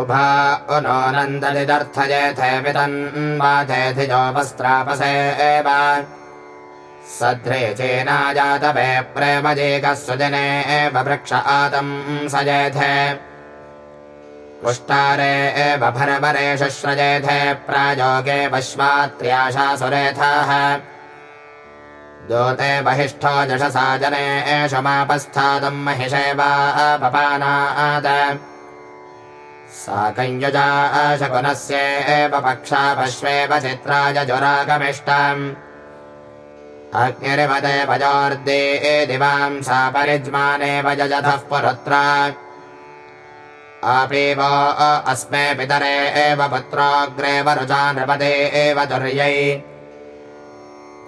उभा उनोनन्दलिदर्थयेथे वितन्वाथेधिजोपस्त्रापसे एव। सध्रे चेनाजातवे प्रेमजेकः सुजने एव वृक्ष आदम् सजेथे पुष्टारे एव भरवरे शुश्रजेथे प्रायोगे पश्वात्र्याशासुरेथः दोते बहिष्ठो जषसा जने एषमापस्थातम् महिषेवापपानाद सा कञ्युजा शकुनस्य एव पक्षा पश्वेव चित्राय जुरागमिष्टम्। अग्निरिवदे भजोर्दे दिवां सा परिज्मानेव जजथः पुरुत्रा। आपीव अस्मे पितरे एव पुत्रोऽग्रे वरुजा नृपदे एव दुर्यै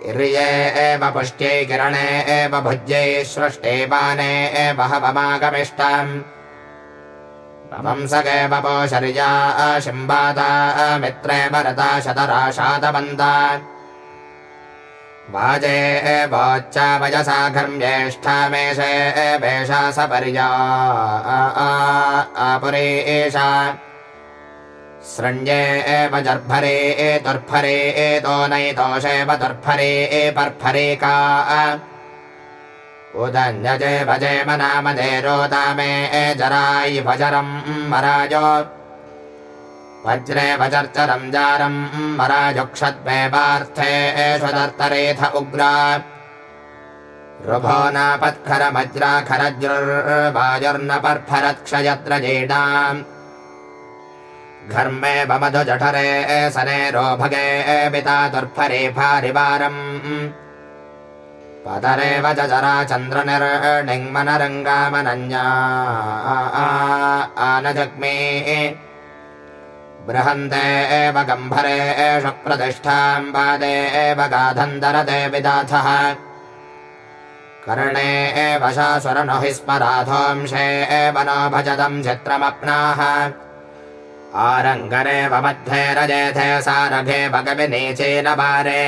इर्ये एव पुष्ट्यै किरणे एव भुज्यै सृष्टे पाने एव हवमागमिष्टम्। वंसगे वपोशर्या शिम्बाता मित्रे वरता शतरा शातवन्ता। वाजे एवोच्चा वयसा घर्म्येष्ठा मेषे एवेषा सपर्या। एषा सृण्ये एव जर्भरे, ए दुर्भरे एतो नैतोषेव दुर्भरे, ए पर्फरेका उदन्यजे भजेम नामदे रोदामे, ए जरायि भजरम् मराजो। वज्रे वजर्चरम् जारम् मराजुक्षद्मे वार्थे एषुदर्तरेथ उग्रा। रुभो नापत्खरमज्राखरज्रुर्वायुर्न पर्फरत्क्षयत्र जीडाम्। घर्मे बमधु जठरे सने रोभगे पिता दुर्फरे भारिवारम् पतरे वच जरा चन्द्रनिर्णिङ्मनरङ्गामनन्या आनजग्मे। बृहन्ते एव गम्भरे एष प्रतिष्ठाम् पादे एव गाधन्दरते विदाथः। कर्णे एव शासुरनु हि स्मराधोंशे एव नो भजतम् चित्रमप्नाः आरङ्गरेव मध्ये रजेथे सारभे भगविनीचेन पारे।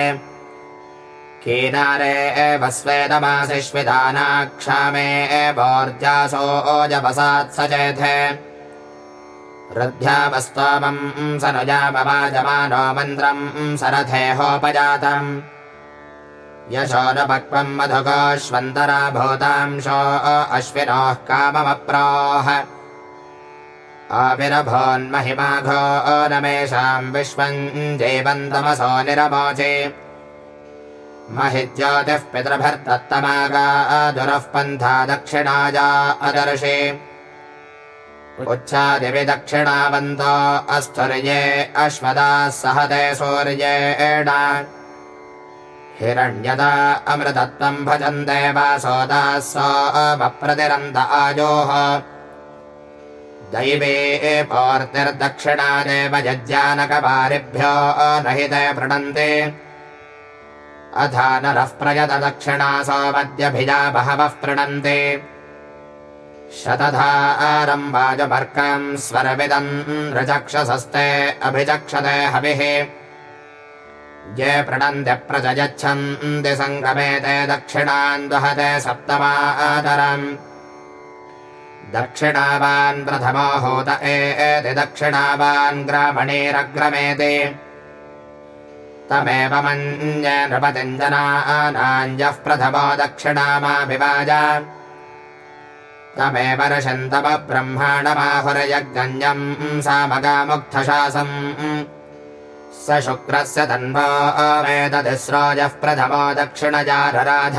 कीनारे एव स्वेदमासिष्विदानाक्षामे एवोर्जासो ओजवसात् सचेथे रध्यावस्तोमम् सनुजामवाजमानो मन्त्रम् सरथेहोपजातम् यशो न पक्वम् मधुकोऽश्वन्तरा भूतांशो अश्विनोः काममप्रोः आविरभोन्महिमाघो नमेषाम् विश्वम् जीवन्तमसो निरमोचे। महिज्योतिः पितृभर्तत्तमागा दुरः पन्था दक्षिणाजा अदर्शे। उच्छादिविदक्षिणावन्तो अस्थुर्ये अश्वदाः सहते सूर्येण हिरण्यदा अमृतत्वम् भजन्ते वासोदाः सोमप्रतिरन्त आजोः प्रणन्ते अथा नरः प्रयत दक्षिणा सोमद्यभिजा बहवः प्रणन्ते शतधा आरम्भाजभर्कम् स्वरविदम् रचक्षसस्ते अभिचक्षते हविः। ये प्रणन्त्य प्रजयच्छन्ति सङ्गमेते दक्षिणान् दुहते सप्तमातरम् दक्षिणावान् प्रथमो होत एति दक्षिणावान् ग्रामणेरग्रमेति। तमेव मन्ये नृपतिञ्जनानाञ्जः प्रथमो दक्षिणामाभिवाज। तमेव रशन्तमब्रह्माणमाहुरयज्ञम् सामगामुग्धशासम्। स शुक्रस्य तन्वो वेदतिस्रोजः प्रथमो दक्षिणजारराध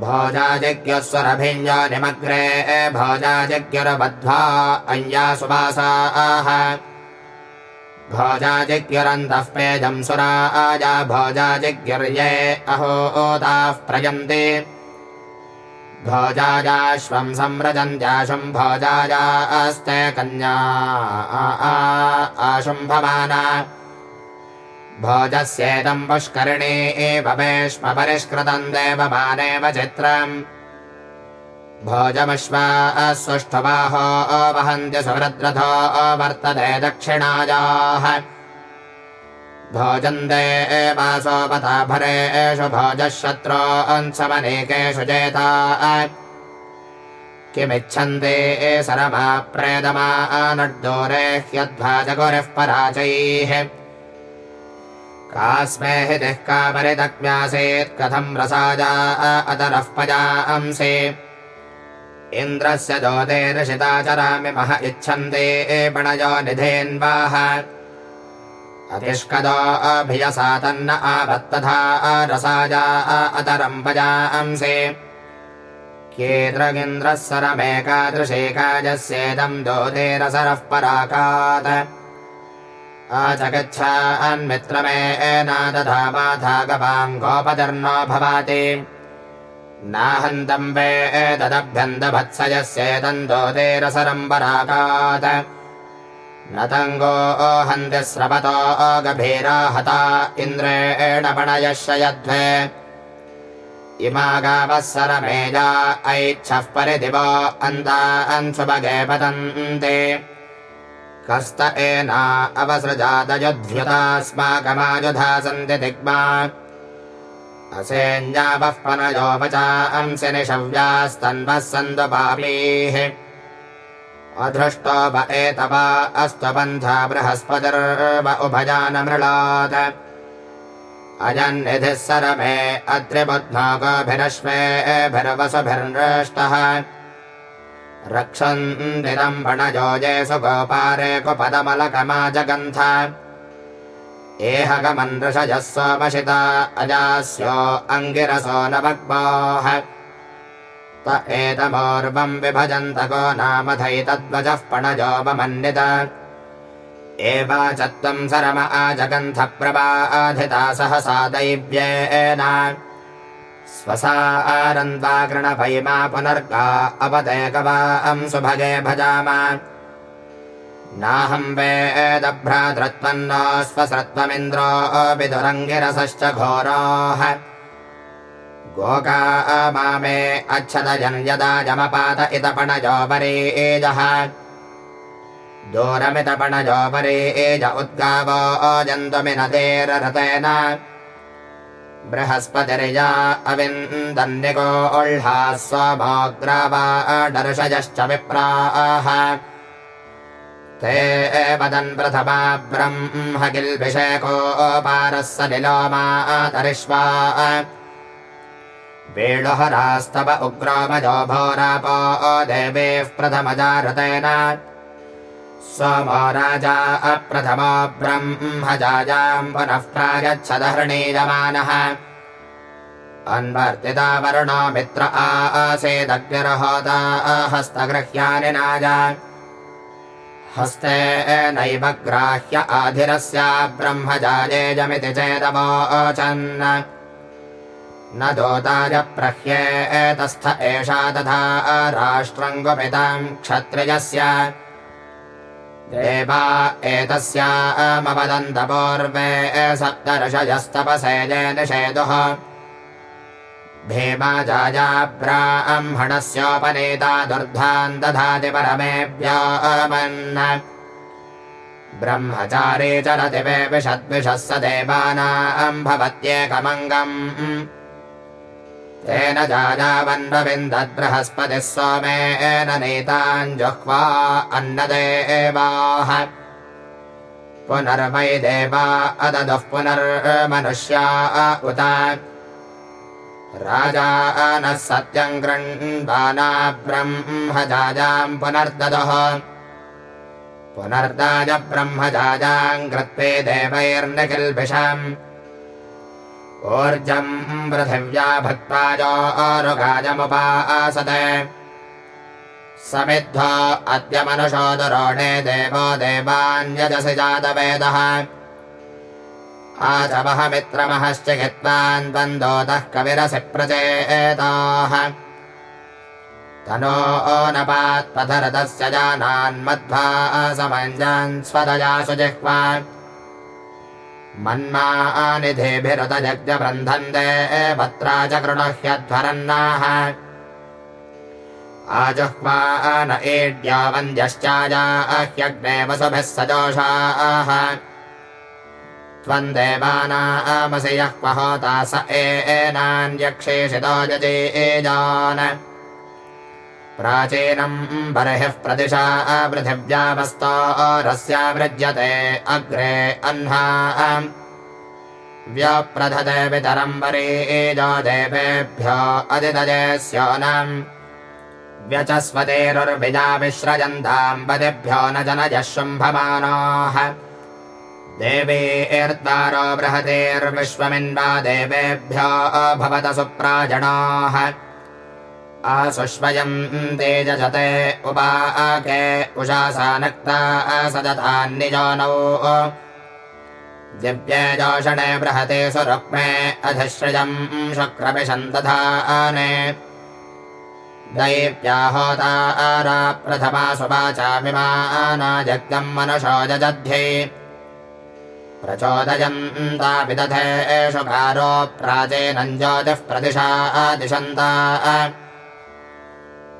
भोजाजिज्ञस्वरभिञ्जनिमग्रे भोजाजिज्ञुरबध्वा अय्या सुवासाः भोजाजिज्ञुरन्तः पेजम् सुराजा अहोताः भोजाजाश्वम् भोजाजास्ते कन्या आशुम्भमाना। भोजस्येदम् पुष्करिणी एव वेश्म परिष्कृतम् देवमानेव चित्रम्। भोजमश्वा सुष्ठुबाहो वहन्त्य सुहृद्रथो वर्तते दक्षिणायाः। भोजन्दे एवासोपता भरेषु भोजः शत्रोऽंसमनेकेषु जेता। किमिच्छन्ते सरमा प्रेदमा नड्दोरे ह्यध्वाजगुरिः पराचैः कास्मे हि दिः कामरिदग्म्यासेत् कथम् रसाजा अतरः पजांसे। इन्द्रस्य मह इच्छन्ते पणयो निधेन्वाह अतिष्कदो अभियसा तन्न आवत्तथा रसाजा अतरम् पजांसे। केन्द्रगिन्द्रः सरमेकादृशेकाजस्येदम् दोतेरसरः पराकात्। आचगच्छान्मित्रमे एनादधा माथा गवाङ्गोपदर्नो भवाति। नाहन्तम् वे एतदभ्यन्तभत्सयस्येदन्तोतेरसरम् पराकात् न तङ्गो हन्ति स्रवतो गभीरा हता इन्द्रेण पणयशयध्वे इमा गावः सरमेजा ऐच्छः परिदिवो अन्तान्सुभगे पतन्ते कस्त एना अवसृजादयुध्युतास्माकमायुधा सन्ति दिग्मा। असेञ्जावः पनयो वचा अंसि निषव्यास्तन्वः सन्द पापीः। अधृष्टो व एतवा अस्त्वबन्धा बृहस्पतिर्व उभयानमृळात् अजन्निधिः सरमे अत्रिबुध्नो गोभिरश्वेभिर्वसुभिर्नृष्टः रक्षन्दिदम् वणयोजेषु गोपारे कुपदमलकमा जगन्थ एहगमन्दृशजः सोमशिता अजास्यो अङ्गिरसो न भग्मोः त एतमोर्वम् विभजन्त को नामथैतद्वजः पणजोपमन्नित एवाच त्वम् सरम आजगन्थ प्रवाधिता सहसा दैव्येन स्वसा आरन्त्वा गृणभैमा पुनर्गा अपदेकवाम् सुभगे भजाम। नाहम् वेदभ्रातृत्वन्नो स्वसृत्वमिन्द्रो विदुरङ्गिरसश्च घोराः। गोका मामे अच्छदजन् यदा जमपात इतपणजोपरे एजः। उद्गावो अजन्तुमिनतेररतेन बृहस्पतिर्या अविन्दन्निगोह्लाः स्वमोग्रावा डर्शजश्च विप्राः। ते वदन् प्रथमा ब्रह्म किल्भिषेकोपारः स निलोमातरिष्वा वेणुहरास्तव उग्रोमजो भोरापो देवेः प्रथमजारतेन सोमो राजा अप्रथमो ब्रह्मजाजाम् पुनः प्रागच्छदहृणीयमानः अन्वर्तिता वरुणो मित्र हस्तगृह्यानि नाज। हस्ते नैव ग्राह्य आधिरस्य ब्रह्मजाजेजमिति चेदवोचन् न दोताय प्रह्येतस्थ एषा तथा राष्ट्रम् गुपिताम् क्षत्रियस्य देवा एतस्यामवदन्तपूर्वे सप्तर्षयस्तपसेजे निषेदुः भीमा जाया ब्राह्मणस्योपनेता दुर्धान् दधाति परमेभ्योऽमन् ब्रह्मचारी स देवानाम् भवत्येकमङ्गम् तेन जायावन्वविन्दद्बृहस्पतिः सोमेन नेतान् जुह्वा अन्नदेवाः। पुनर्वै देवा अददुः पुनर्मनुष्या उत। राजा नः सत्यम् गृह्णाना ब्रह्मजाजाम् पुनर्ददः। पुनर्दाय ब्रह्मजाजाम् कृत्वे देवैर्निखिल्भिषाम् ऊर्जम् पृथिव्या भक्त्वाजोरुगाजमुपासते समिद्धो अद्य मनुषो दुरोणे देवो देवान्यजसि जातवेदः। आचमः मित्रमहश्च हित्वान् बन्दोतः कविरसि प्रचेताः। तनो नपात्पथरथस्य जानान्मध्वा समञ्जान् स्वदयासु जिह्वा मन्मानिधिभिरुतजग्जबन्धन्ते भत्रा च गृणह्यध्वरन्नाः आजुह्वान एड्या वन्द्यश्चाजाह्यग्ने वसुभिः सजोषाः त्वम् देवानामसि यः पहोता स एनान्यक्षेषितो यजेजान प्राचीनम् बर्हिः प्रदिशा पृथिव्यावस्तोरस्यावृज्यते अग्रे अह्ना व्यप्रधते पितरम् वरेजो देवेभ्यो अदितजस्योनम् व्यचस्वतेरुर्विजा विश्रजन्ताम् पदिभ्यो न जनयः शुम्भमानाः देवेर्द्वारो बृहतेर्विश्वमिन्वा देवेभ्यो भवत सुप्राजणाः आसुष्वयम् तेजजते उपाके उषासा नक्ता सदतान्निजानौ दिव्ये जोषणे बृहते सुरुक्मे अधिश्रियम् शुक्रविशन्तधाने दैव्याहोता आरा प्रथमा सुवाचामिमाना जग्दम् मनुषो जजध्ये। प्रचोदयन्ता विदधे एषु कारो प्राचीनम् ज्योतिः प्रदिशा दिशन्ता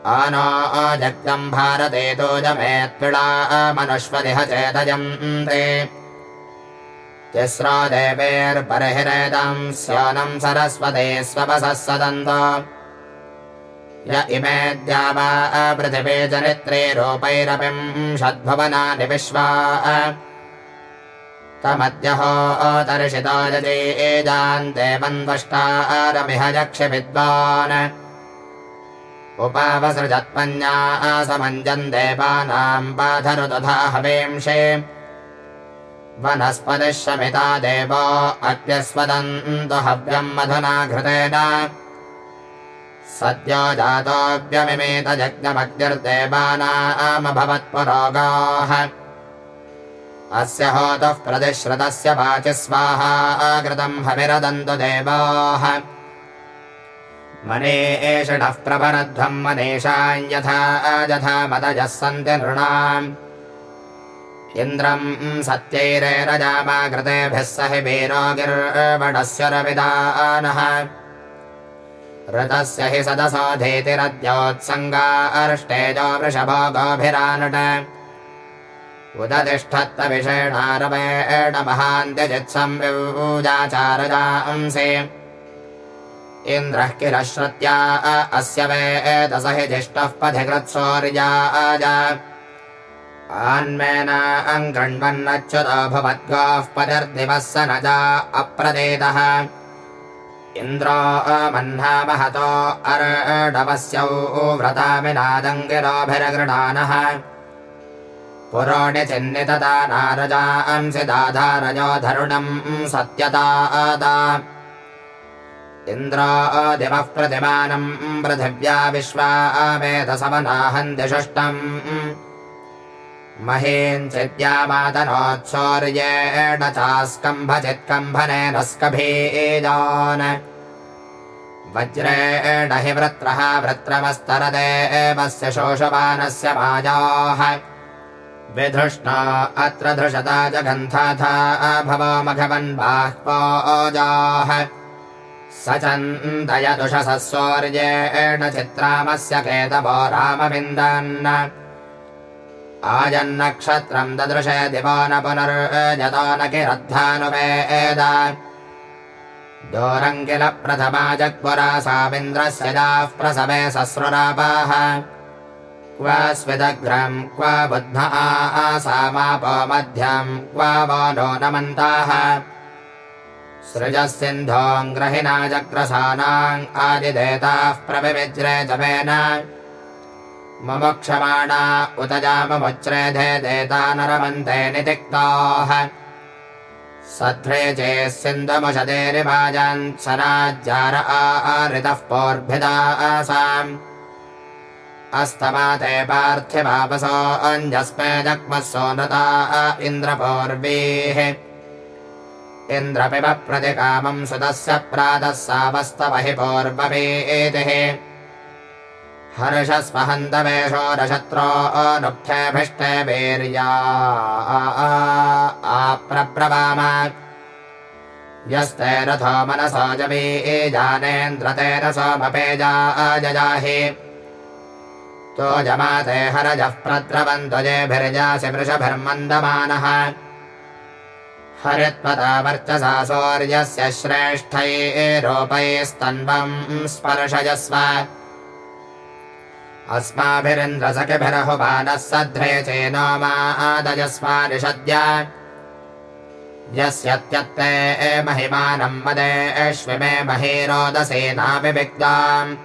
आनो जग्दम् भारते तोजमेत्पिळा मनुष्वदिह चेतयन्ते तिस्रो देवेर्बर्हिरेदम् स्योनम् सरस्वते स्वपसः सदन्त। य इमे द्यावा पृथिवे चरित्रे रूपैरपिम् षद्भुवनानि विश्वा। तमद्यहोतर्षितो यजेजान्ते मन्वष्टारमिह यक्ष विद्वान् उपावसृजत्पन्या समञ्जन् देवानाम् पाधरु तथा हवेंषे वनस्पतिः शमिता देवो अद्यस्वदन्तु हव्यम् मधुना घृतेन। सद्यो जातोऽव्यमिमेतजज्ञमग्निर्देवानामभवत्पुरोगाः अस्य होतः प्रतिश्रुतस्य वाचि स्वाहा आकृतम् हविरदन्तु देवाः मने एषणः प्रभरध्वम् मनेषाम् यथा मदजः सन्ति नृणाम्। इन्द्रम् सत्यैरेरजामाकृतेभिः स हि वीरोगिर्वणस्य रविदानः। ऋतस्य हि सदसोधेतिरद्योत्सङ्गा अर्ष्टेजो वृषभो गोभिरानट। उदतिष्ठत्तविषेणारवेण महान्त्यजित्संविजाचारजांसि इन्द्रः किलश्रुत्या अस्य वेदस हि जिष्टः पथिकृत्सौर्याज आन्मेना अङ्गण्वन्नच्युतो भवद्गाः पतिर्दिवः स न जा अप्रदेतः इन्द्रो मह्ना महतो अर्डवस्यौ व्रतामिनादङ्गिरोभिरगृणानः। पुरोणि चिन्नितदा नारजांसि दाधारजो धरुणम् सत्यतादा इन्द्रो दिवः प्रतिमानम् पृथिव्या विश्वा वेदसमनाहन्ति षष्टम् महीञ्चिद्यामातनोत्सौर्येण चास्कम्भचित्कम्भनेन स्कभीजान् वज्रेण हि वृत्रः वृत्रमस्तरदेवस्य शोषमानस्य माजाः विधृष्णा अत्र धृषता जगन्थाथा भवो मघवन् बाह्वोजाः स चन्दयदुषसः सौर्येण चित्रामस्य केतवो रामविन्दन् आजन्नक्षत्रम् ददृशे दिवो न पुनर्जतो न किरद्धानुवेद। दोरम् किल प्रथमा जग्पुरा सामिन्द्रस्य जाः प्रसवे सस्रुरापाः क्व स्विदग्रम् क्व बुद्ध आसामापो मध्यम् क्व वो नो नमन्ताः। सृजः सिन्धोऽङ्ग्रहिणा जग्रसानाम् आदिदेताः प्रविविज्रे जपेन। मुमुक्षमाणा उत जाममुच्रेधे देता नरमन्ते नितिक्ताः। सध्रे चेः सिन्धुमुषदेरिभाजन् सनाज्जार आरितः पोर्भिदा आसाम्। अस्तमाते पार्थिवापसो अञ्जस्मे जग्मः सोनता इन्द्रपोर्वीः इन्द्रपिब प्रतिकामम् सुतस्य प्रातः सावस्तवहि पोर्ववेतिः हर्षस्वहन्तवेषोरशत्रो नुक्थेभिष्टे वीर्या आप्रब्रवाम। यस्ते रथो मनसो जवी जानेन्द्रते रसोमपेजा अजजाहि तो जमाते हरजः प्रद्रवन्त्वजेभिर्जासि वृषभिर्मन्दमानः हरित्वता वर्चसा सौर्यस्य श्रेष्ठैरोपैस्तन्वम् स्पर्शजस्व अस्माभिरिन्द्रसखिभिरहुमानः सध्रे चेनो मादयस्मानिषद्य यस्यत्यत्ते महिमानम् वदेष्विमे महीरोदसेनाभिविग्धाम्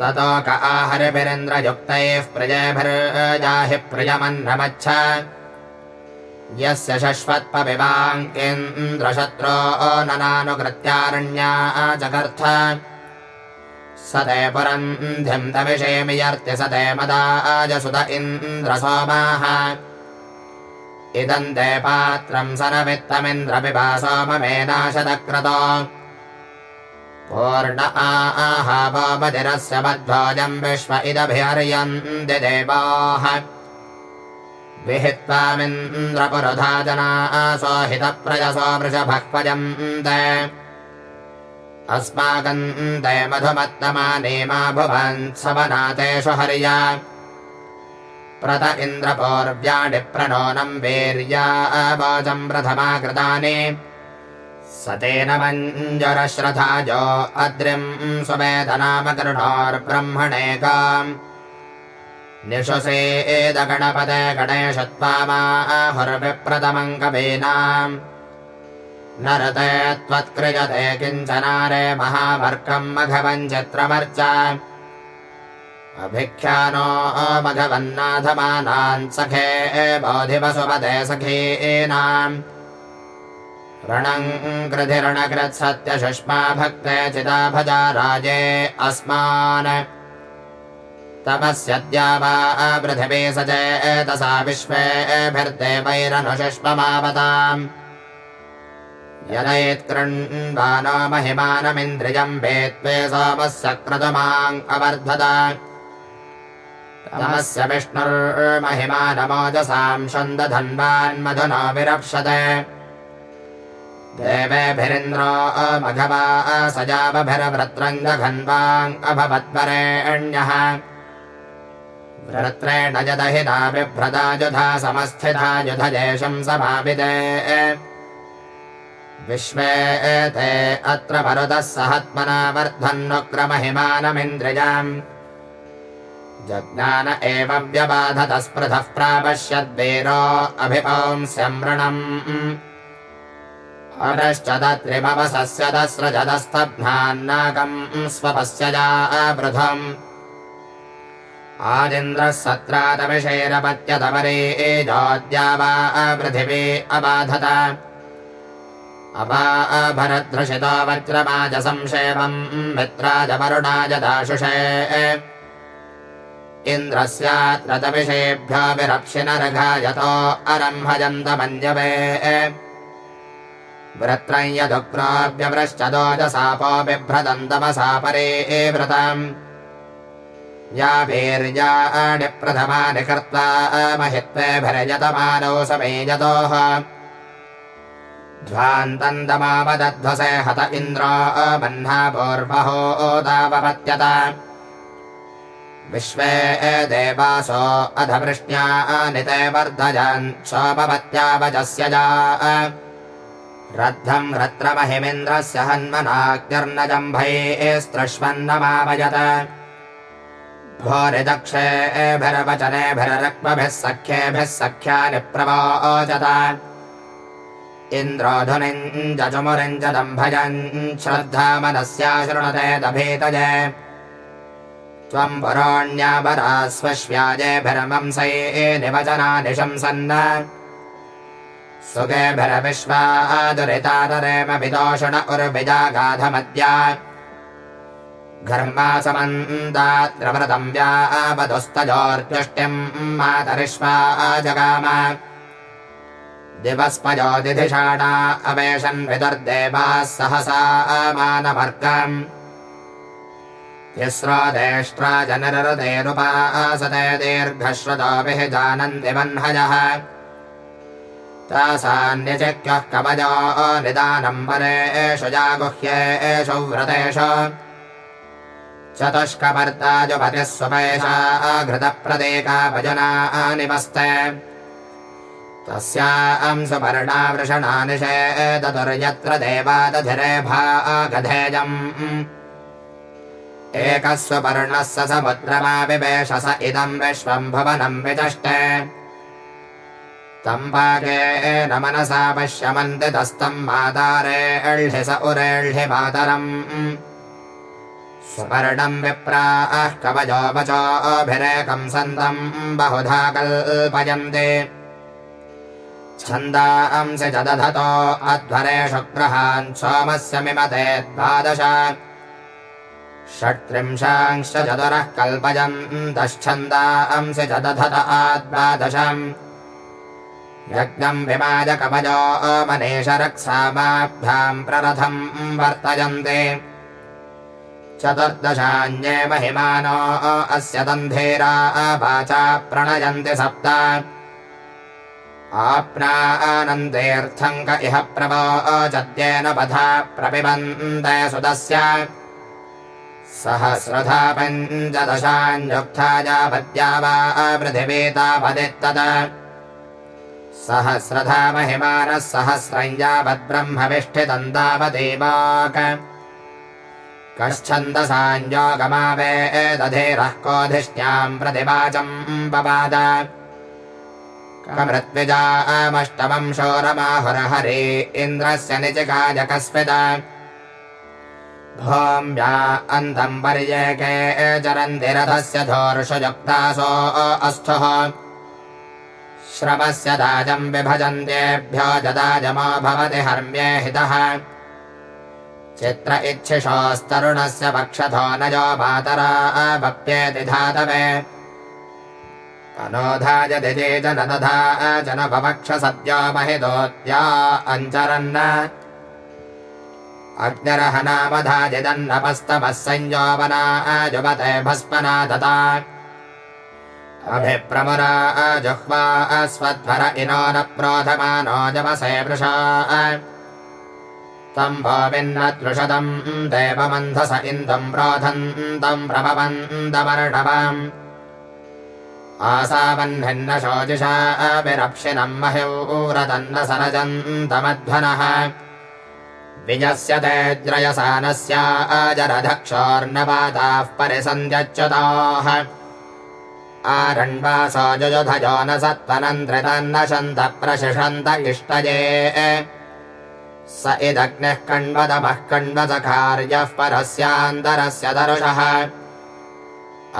ततो क आहरिभिरिन्द्रयुक्तैः प्रजेभिर्जाहि प्रियमन्नमच्छ। यस्य शश्वत्पविवाङ्किन्द्रशत्रो ननानुकृत्यारण्या जगर्थ। स ते स ते मदाजसुत इन्द्रसोमाः। इदम् ते पात्रम् सरवित्तमिन्द्रपिबा सोममेनाशतक्रतो पूर्ण आहावमतिरस्य मध्वोजम् विश्व इदभिहर्यन्ति देवाः विहित्वामिन्द्रपुरधा जना सोहितप्रजसो वृषभक्वजन्ते अस्माकम् ते मधुमत्तमानेमा भुवन् सवनातेषु हर्या। प्रत इन्द्रपौर्व्याडिप्रणोनम् वीर्या वाचम् प्रथमा कृतानि स तेन मञ्जरश्रथाजो अद्रिम् सुवेदनामकरुणोर्ब्रह्मणेकाम् निशसेदगणपदे गणेशत्वामाहुर्विप्रथमम् कवीनाम् न रते त्वत्कृजते किञ्चनारे महामर्कम् मघवम् चित्रमर्च। अभिख्यानो मघवन्नाथमानान् सखे बोधिवसुपदे सखीनाम्। रणम् कृधिरणकृत्सत्यशुष्मा भक्ते चिता भजा राजे अस्मान् तपस्यद्या वा पृथिवी स चेतसा विश्वेभिर्देवैरनुशुष्ममावताम् यदयेत्कृण्वानो महिमानमिन्द्रियम् वेत्त्वे सोमस्य अवर्धत। तमस्य विष्णुर्महिमानमोजसाम् छन्दधन्वान्मधुना विरप्स्यते। देवेभिरिन्द्रो मघवा सजावभिरवृत्रङ्गघन्वाम् अभवत्परेण्यः वृत्रेण जदहिता बिभ्रता युधा समस्थिता युधजेशम् समाविदे विश्वे ते अत्र मरुतः सहत्मना वर्धन्नुक्रमहिमानमिन्द्रियाम्। जज्ञान एव व्यबाधत स्पृधः प्रापश्यद्वीरो अभिपंस्यमृणम्। अरश्च दत्रिमवसस्य दस्रजदस्तभ्नान्नाकम् स्वपस्य जावृधम् आदिन्द्रः सत्रादविषेरपत्यतमरे एजोद्या वा पृथिवी अबाधत। वज्रमाज संक्षेपम् मित्राजमरुणाय दाशुषे इन्द्रस्यात्रतविषेभ्यो विरप्शिनरघायतो अरम्भजन्तमञ्जवे वृत्रम् यदुक्रोऽव्यवृश्च दोजसापो बिभ्रदन्तमसा या वीर्याणि प्रथमानि कर्त्वा महित्वेभिरजतमानौ समेजतोः। ध्वान्तन्दमावदध्वसे हत इन्द्रो बह्ना पूर्वहोदावपत्यत विश्वे देवासो अधवृष्ट्या निते वर्धजन् सोपवत्यावजस्य जा। रद्धम् रत्रमहिमिन्द्रस्य भोरिदक्षेभिरवचनेभिरक्मभिः सख्येभिः सख्यानि प्रवोचत इन्द्रोधुनिम् जजुमुरिञ्जदम् भजन् श्रद्धा मनस्या शृणुते दभीतजे त्वम् पुरोण्यापरास्वश्व्याजेभिरमंसै निवचनानि शंसन् सुखेभिरविश्वादुरितादरेमभिदोषण उर्विजागाधमद्या घर्मासमन्दात्रव्रतम् व्यावधुस्तजोर्जुष्टिम् मातरिष्वा जगाम। दिवस्पयोदिधिषाणा अवेशन् विदुर्देवाः सहसा मानवर्गम् तिस्रादेष्ट्रा जनररुतेरुपासते दीर्घश्रुतोभिः जानन्ति वह्नजः। तासान्यचक्यः कवजो निदानम् परेषु जागुह्येषु व्रतेषु चतुष्कवर्ताजुपतिः सुमेषा घृतप्रदेकाभजनानिवस्ते तस्याम् सुपर्णा वृषणा निषे दुर्यत्र देवा निषेदतुर्यत्र देवादधिरेभागधेयम्। एकः सुपर्णः स समुद्रमाविवेश स इदम् विश्वम् भुवनम् विचष्टे। तम् न मनसा पश्यमन्ति तस्तम् मातारेऽह्लि स उरेऽह्लि मातरम्। सुपर्णम् विप्राः कवचो वचोभिरेकम् सन्तम् बहुधा कल्पयन्ति। छन्दांसि च दधतो अध्वरे शुक्रहान् षट्त्रिंशांश्च चतुरः कल्पयन्तश्छन्दांसि च दधत आद्वादशम् यज्ञम् कवयो मनीषरक्सामाभ्याम् प्ररथम् वर्तयन्ते चतुर्दशान्ये महिमानो अस्य दन्धेरा वाचा प्रणयन्ति सप्त। आप्नानन्देऽर्थम् क इह प्रवोचत्येन पथा प्रपिबन्ते सुदस्य। सहस्रधा यावद्या वा पृथिवीतावदित्तद सहस्रधा महिमानः सहस्रम् तावदेवाक कश्छन्दसाञ्योगमावेदधेरः कोधिष्ठ्याम् प्रतिवाचम् पपाद कमृत्विजामष्टमम् शोरमाहुरहरे इन्द्रस्य निजकाजकस्मिद भूम्या अन्तम् पर्येके चरन्ति रथस्य धोर्षयुक्तासो अस्थुः। श्रवस्य दाजम् विभजन्त्येभ्यो जदाजमो भवति हर्म्ये हितः। चित्र इच्छिषोस्तरुणस्य पक्षथो नजो मातरा भप्येति धातवे। अनोधायदिजे जनदधा जनपवक्ष सद्यो महिदोत्या अञ्चरन् अग्निरहनामधाजिदन्नपस्तमः संयोवना जुवते भस्मना दता अभिप्रमुरा जुह्वा स्वध्वर इनो न प्रोधमानो जवसे वृषा तम् भोविन्नदृषदम् देवमन्धस प्रभवन्तमर्णवम् आसावह्निन्न शोचिषा अविरप्सिनम् मह्यूरतन्न सरजन्तमध्वनः विजस्य अजरधक्षोर्नवादाः परिसन्ध्यच्युताः। आरण्वासो जुयुधजो न सत्त्वनन्त्रितन्न शन्त प्रशिषन्त इष्टये स इदग्निः कण्वदमः कण्वदकार्यः परस्यान्तरस्य दरुषः।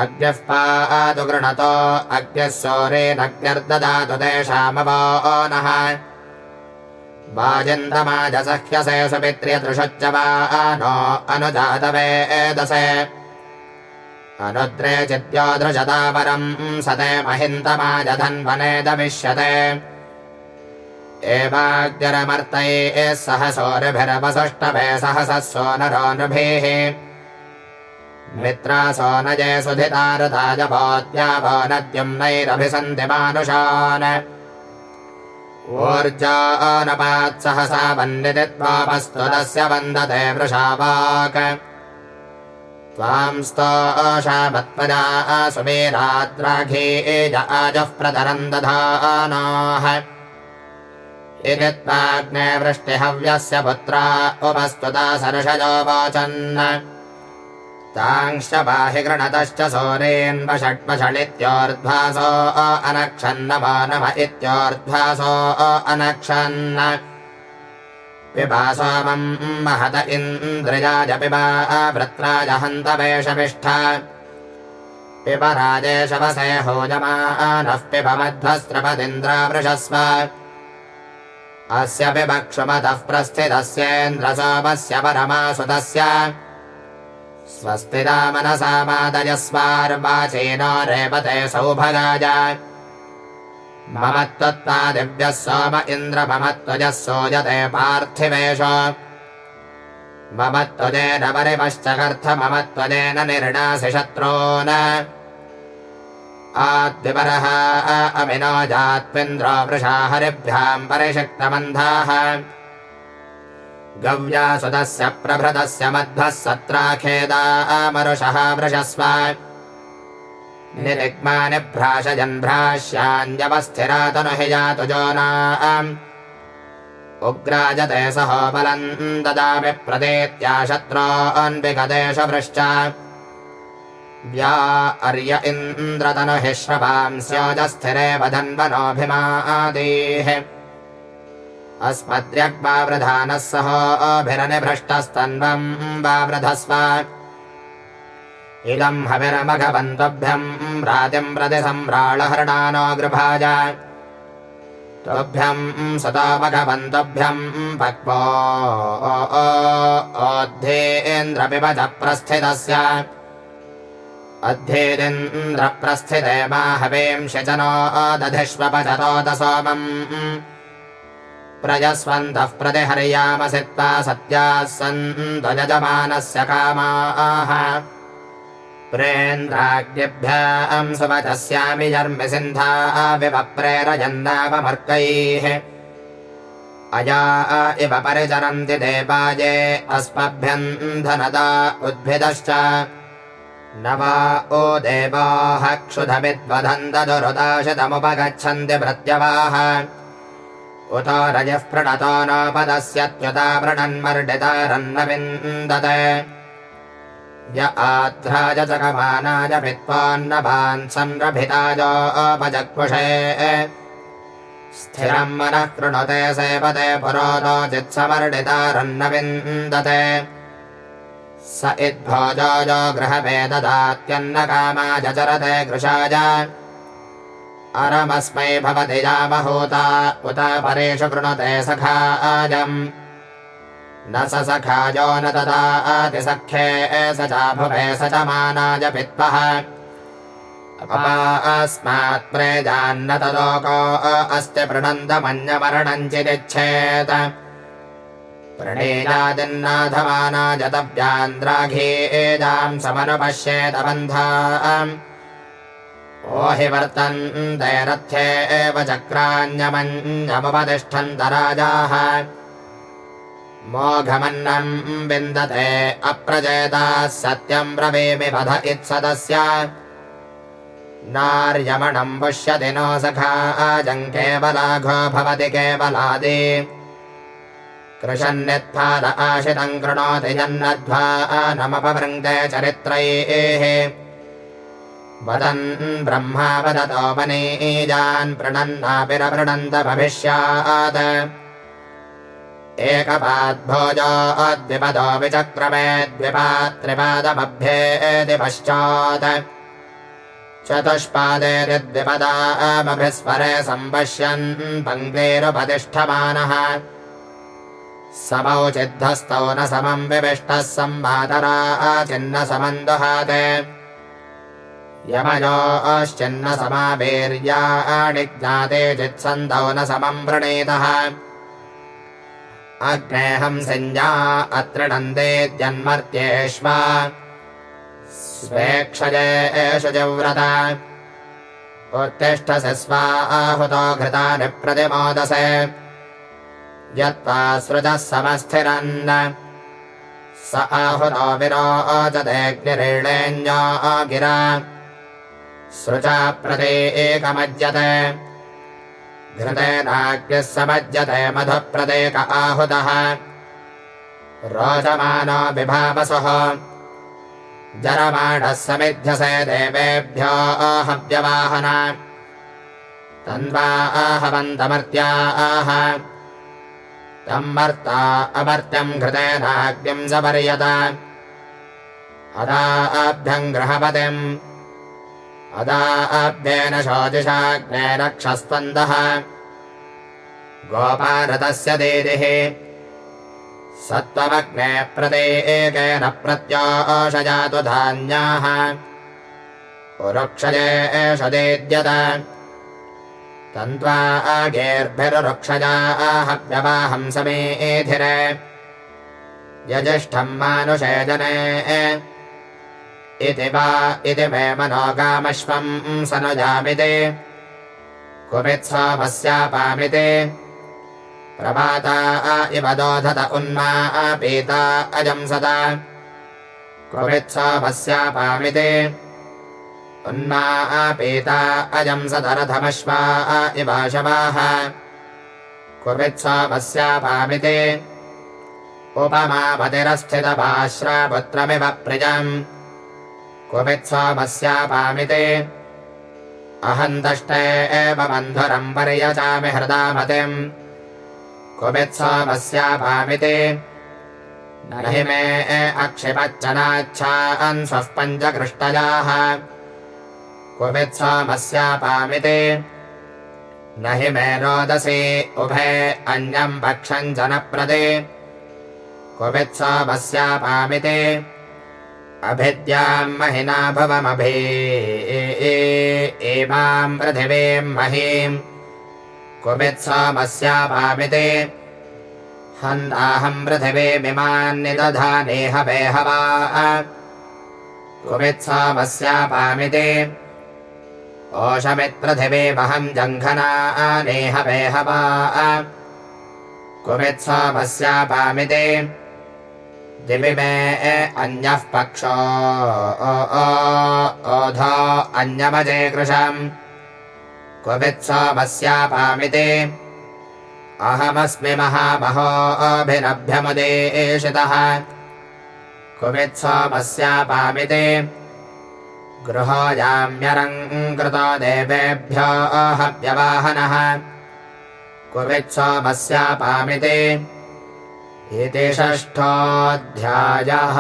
अग्निः पातु गृणतो अग्निः सौरेणग्निर्ददातु तेषामवो नः। वाजिन्दमाजसह्यसे सुपित्र्यदृशुच्च वा नो अनुजातवेदसे अनुद्रे चिद्योदृशता परम् सते महिन्तमाजधन्वनेदविष्यते एवाग्निरमर्तये सह सौरभिरवसुष्टभे सहसः सोनरोनुभिः मित्रासो नजे सुधितारताजभोद्याभो नद्युम्नैरभिसन्ति मानुषान्। ऊर्जानपात्सहसा वन्निदित्वापस्तुतस्य वन्दते वृषावाक्। त्वां स्तोषामत्पदा सुमेराद्राघेज आजः प्रतरम् दधानाः इति वृष्टिहव्यस्य पुत्रा उपस्तुता सर्षजो वोचन्। तांश्च बाहि गृणतश्च सोरेन्वषट्वषलित्योर्ध्वासो अनक्षन्नमो नम इत्योर्ध्वासो अनक्षन्। पिबा सोमम् महत इन्द्रियाज पिबा वृत्राज हन्तवेषपिष्ठ पिब राजेशवसे होजमानः पिब मध्वस्त्रपदिन्द्रावृषस्व अस्य पिबक्षुमतः प्रस्थितस्येन्द्रसोमस्य परमासुतस्य स्वस्ति मनसा मादयस्वार्वाचेनो रेपते सौभगाय। मम त्वत्पादिव्यः सोम इन्द्र मम त्वजः सोजते पार्थिवेश। मम त्वदेन परिपश्चकर्थ मम त्वदेन निर्णासि शत्रून् आद्विपरः अमिनो जात्विन्द्रो वृषा हरिभ्याम् परिषक्तमन्धाः। गव्या सुतस्य प्रभृतस्य मध्वः सत्राखेदा मरुषः वृषस्व। निरिग्मानिभ्राशजन्भ्राश्यान्यवस्थिरातनु हि जातु जोना उग्राजते सहो बलम् ददामि प्रदेत्या शत्रोऽन्विगदेशवृश्च। व्या अर्य इन्द्रतनु हि श्रवांस्योजस्थिरे वधन्वनोऽभिमादेः। अस्मद्र्यग्वावृधानः सहोऽभिरनिभृष्टस्तन्वम् वावृधस्व। इदम् हविरमघवन्तभ्यम् रातिम् प्रति सम्राळहरणानो गृभाज। तुभ्यम् सतामघवन्तभ्यम् पक्वो ओद्धेन्द्रपिबज प्रस्थितस्य अध्येदिन्द्रप्रस्थिते मा हवेंशचनो दधिष्वपचतोद सोमम् प्रजस्वन्तः प्रतिहर्यामसित्वा सत्याः सन्तु कामाः। प्रेन्द्राज्ञभ्याम् सुवचस्यामि जर्मि सिन्धा विवप्रेरजन्नावमर्कैः अजा इव परिचरन्ति देवाजे अस्मभ्यम् धनदा उद्भिदश्च न वा ओ देवाः क्षुधविद्वधन्दुरुदाशतमुपगच्छन्ति भृत्यवाः। उत रजः प्रणतो नोपदस्यत्युता प्रणन्मर्डितारन्न विन्दते य आध्राजकमानाय वित्त्वान्नभान् संरभितायोपजग्मुषे स्थिरम् मनः कृणुते सेवते पुरोतो चित्समर्डितारन्न विन्दते स इद्भोजो गृहभेददात्यन्नकामाजचरते कृशाय। अरमस्मै भवति यामहूता उत परेषु कृणुते सखाजम् न स सखायो न ददातिसख्ये स चाभुवे स च मानाय पित्वः अस्मात् प्रेजान्न तदोको अस्ति प्रणन्दमन्यमरणम् समनुपश्येतबन्धा ओ हि वर्तन्ते रथे एव चक्रान्यमन्यमुपतिष्ठन्तराजाः। मोघमन्नम् विन्दते अप्रजेताः सत्यम् ब्रवीमि वध इत्सदस्य। नार्यमणम् पुष्यति नो सखाजम् केवलाघो भवति केवलादि कृशन्नित्फाद आशितम् कृणोति जन्नध्वा नमपवृङ्गे चरित्रैः। वदन् ब्रह्मा वदतो वनीजान् प्रणन्नापिरवृणन्त भविष्यात्। एकपाद्भोजो द्विपदो विचक्रमे द्विपात्रिपादमभ्येति पश्चात्। चतुष्पादेरिद्विपदामभिस्वरे सम्पश्यन् पङ्क्तेरुपतिष्ठमानः समौचिद्धस्तौ न समम् विविष्टः सम्मातरा चिन्न समम् दुहाते यमयोश्चिन्न समावीर्याणि ज्ञाते चित्सन्तौ न समम् वृणीतः। अग्नेऽहम् सञ्ज्ञा अत्र नन्देद्यन्मर्त्येष्व स्वेक्षजे एष जव्रत। उत्तिष्ठसि स्वाहुतो घृतानि प्रतिमोदसे यत्त्वा सृजः समस्थिरन्। स आहुतो विरोचतेऽग्निरेणेऽन्यो गिरा। सृजा प्रति एकमज्यते। घृतेनाग्निः समज्यते मधुप्रदेक आहुतः। रोचमानो विभावसुः। जरमाणः समिध्यसे देवेभ्यो आहव्यवाहन तन्वा आहवन्तमर्त्या। आह तम् मर्ता अमर्त्यम् घृतेनाग्निम् सपर्यत अदाभ्यम् गृहपतिम् अदाभ्येन शोचिषाग्ने रक्षस्पन्दः गोपारतस्य देदिः। सत्त्वमग्ने प्रदेकेन प्रत्योषजातु धान्याः। वृक्षजे एष देद्यत तन्त्वा आगेर्भिर्वृक्षजा आहव्यवाहं समेधिरे यजिष्ठम् मानुषे जने इति वा इति मे मनोगामश्वम् सनुजामिति कुपित्सोमस्यापामिति। प्रभाता इव दोधत उन्मा पीता अजं सदा। कुपित्सोमस्यापामिति उन्मा पीता अजं सदरथमश्वा इवाशवाः कुपित्सोमस्यापामिति उपमापतिरस्थितपाश्रापुत्रमिव प्रियम्। कुपित्सोमस्यापामिति अहम् दष्टे एव बन्धुरम् पर्यचामि हृदामतिम्। कुपित्सोमस्यापामिति न हि मे अक्षिपच्चनाच्छान् स्वः कुपित्सोमस्यापामिति न हि मे रोदसी उभे अन्यम् भक्षम् जनप्रदे। कुपित्सोमस्यापामिति अभिद्याम् महिना भवमभि एमाम् पृथिवीम् महीम् कुपित्सोमस्यापामिति हन्दाहम् पृथिवीमिमान्निदधानेह बेहवा कुपित्सोमस्यापामिति ओषमित्पृथिवीमहम् जङ्घनानेह बेहवा। कुपित्सोमस्यापामिति दिवि मे अन्यः पक्षो। ओधो अन्यमजे कृशम्। क्ववित्सोमस्यापामिति अहमस्मि महामहोऽभिनभ्यमुदेशितः। कुवित्सोमस्यापामिति गृहोजाम्यरङ्कृतो देवेभ्यो हव्यवाहनः कुवित्सोमस्यापामिति इति षष्ठोऽध्यायः